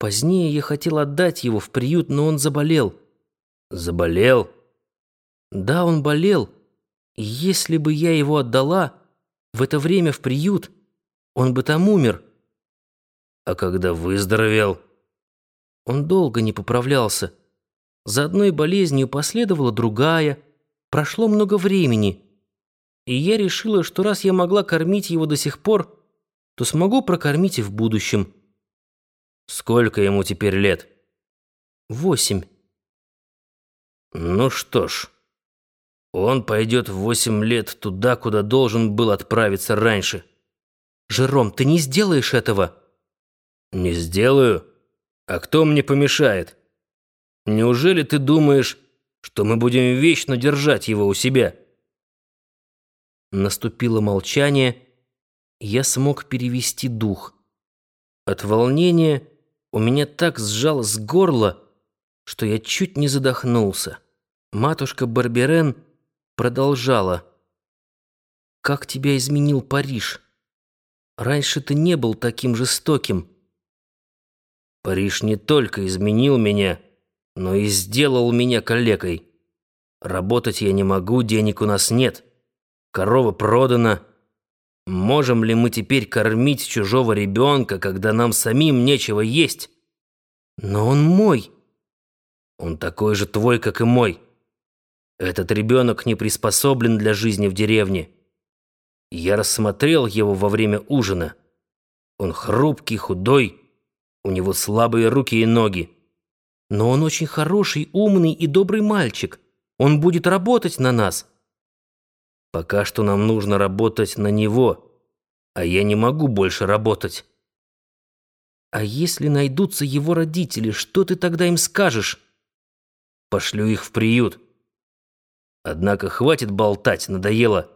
Позднее я хотел отдать его в приют, но он заболел. Заболел? Да, он болел. И если бы я его отдала в это время в приют, он бы там умер. А когда выздоровел? Он долго не поправлялся. За одной болезнью последовала другая. Прошло много времени. И я решила, что раз я могла кормить его до сих пор, то смогу прокормить и в будущем. Сколько ему теперь лет? Восемь. Ну что ж, он пойдет в восемь лет туда, куда должен был отправиться раньше. Жером, ты не сделаешь этого. Не сделаю? А кто мне помешает? Неужели ты думаешь, что мы будем вечно держать его у себя? Наступило молчание, я смог перевести дух. От волнения у меня так сжалось горло, что я чуть не задохнулся. Матушка Барберен продолжала. «Как тебя изменил Париж? Раньше ты не был таким жестоким». «Париж не только изменил меня, но и сделал меня калекой. Работать я не могу, денег у нас нет. Корова продана». Можем ли мы теперь кормить чужого ребенка, когда нам самим нечего есть? Но он мой. Он такой же твой, как и мой. Этот ребенок не приспособлен для жизни в деревне. Я рассмотрел его во время ужина. Он хрупкий, худой, у него слабые руки и ноги. Но он очень хороший, умный и добрый мальчик. Он будет работать на нас. Пока что нам нужно работать на него, а я не могу больше работать. А если найдутся его родители, что ты тогда им скажешь? Пошлю их в приют. Однако хватит болтать, надоело.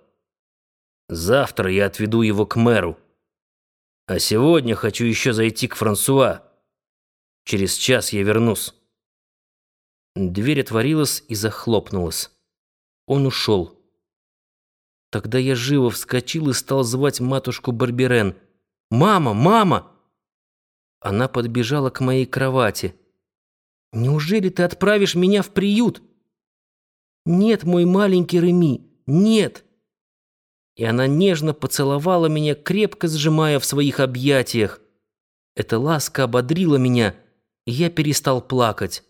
Завтра я отведу его к мэру. А сегодня хочу еще зайти к Франсуа. Через час я вернусь. Дверь отворилась и захлопнулась. Он ушел. Тогда я живо вскочил и стал звать матушку Барберен. «Мама! Мама!» Она подбежала к моей кровати. «Неужели ты отправишь меня в приют?» «Нет, мой маленький Реми, нет!» И она нежно поцеловала меня, крепко сжимая в своих объятиях. Эта ласка ободрила меня, и я перестал плакать.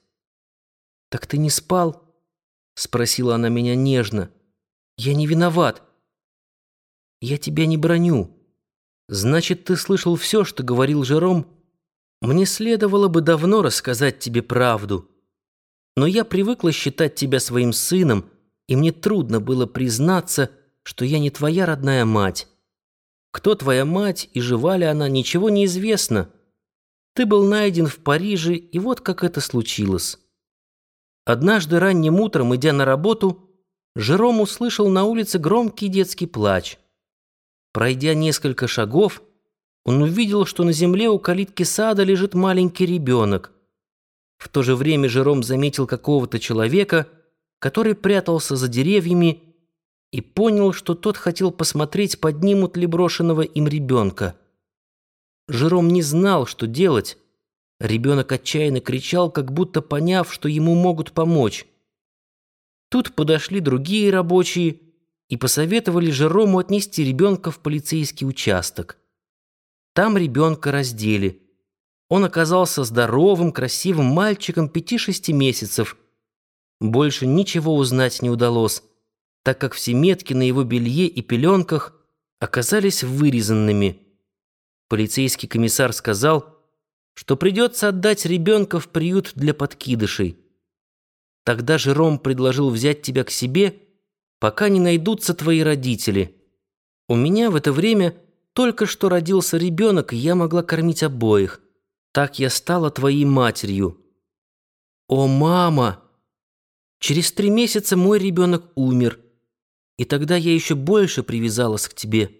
«Так ты не спал?» — спросила она меня нежно. «Я не виноват. Я тебя не броню. Значит, ты слышал все, что говорил Жером? Мне следовало бы давно рассказать тебе правду. Но я привыкла считать тебя своим сыном, и мне трудно было признаться, что я не твоя родная мать. Кто твоя мать и жива ли она, ничего не известно. Ты был найден в Париже, и вот как это случилось. Однажды ранним утром, идя на работу, Жером услышал на улице громкий детский плач. Пройдя несколько шагов, он увидел, что на земле у калитки сада лежит маленький ребенок. В то же время Жером заметил какого-то человека, который прятался за деревьями, и понял, что тот хотел посмотреть, поднимут ли брошенного им ребенка. Жером не знал, что делать. Ребенок отчаянно кричал, как будто поняв, что ему могут помочь. Тут подошли другие рабочие и посоветовали Жерому отнести ребенка в полицейский участок. Там ребенка раздели. Он оказался здоровым, красивым мальчиком пяти-шести месяцев. Больше ничего узнать не удалось, так как все метки на его белье и пеленках оказались вырезанными. Полицейский комиссар сказал, что придется отдать ребенка в приют для подкидышей. Тогда Жером предложил взять тебя к себе пока не найдутся твои родители. У меня в это время только что родился ребенок, и я могла кормить обоих. Так я стала твоей матерью. О, мама! Через три месяца мой ребенок умер, и тогда я еще больше привязалась к тебе.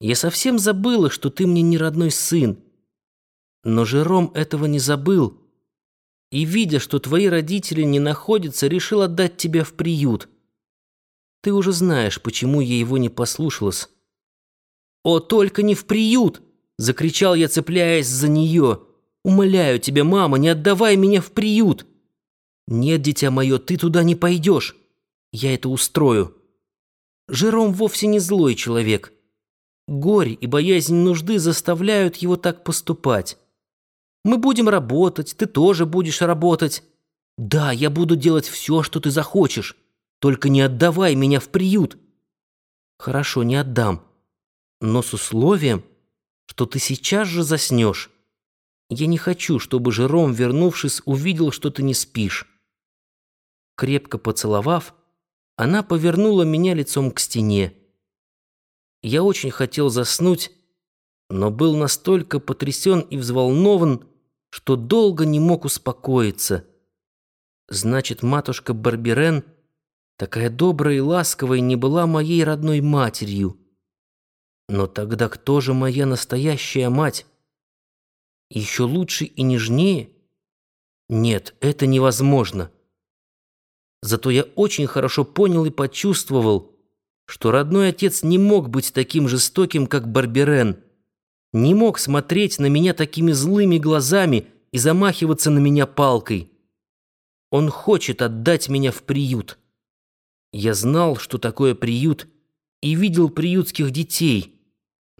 Я совсем забыла, что ты мне не родной сын. Но Жером этого не забыл, и, видя, что твои родители не находятся, решил отдать тебя в приют. Ты уже знаешь, почему я его не послушалась. «О, только не в приют!» — закричал я, цепляясь за нее. Умоляю тебя, мама, не отдавай меня в приют. Нет, дитя мое, ты туда не пойдешь. Я это устрою. Жером вовсе не злой человек. Горе и боязнь нужды заставляют его так поступать. Мы будем работать, ты тоже будешь работать. Да, я буду делать все, что ты захочешь. Только не отдавай меня в приют. Хорошо, не отдам. Но с условием, что ты сейчас же заснешь. Я не хочу, чтобы Жером, вернувшись, увидел, что ты не спишь. Крепко поцеловав, она повернула меня лицом к стене. Я очень хотел заснуть, но был настолько потрясен и взволнован, что долго не мог успокоиться. Значит, матушка Барберен, такая добрая и ласковая, не была моей родной матерью. Но тогда кто же моя настоящая мать? Еще лучше и нежнее? Нет, это невозможно. Зато я очень хорошо понял и почувствовал, что родной отец не мог быть таким жестоким, как Барберен, не мог смотреть на меня такими злыми глазами и замахиваться на меня палкой. Он хочет отдать меня в приют. Я знал, что такое приют, и видел приютских детей.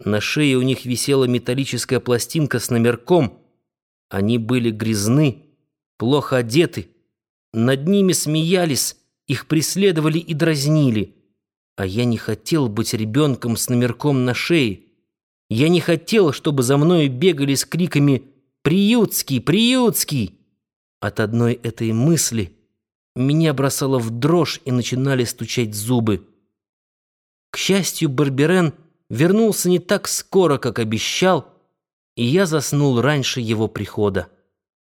На шее у них висела металлическая пластинка с номерком. Они были грязны, плохо одеты. Над ними смеялись, их преследовали и дразнили. А я не хотел быть ребенком с номерком на шее. Я не хотел, чтобы за мной бегали с криками «Приютский! Приютский!» От одной этой мысли меня бросало в дрожь и начинали стучать зубы. К счастью, Барберен вернулся не так скоро, как обещал, и я заснул раньше его прихода.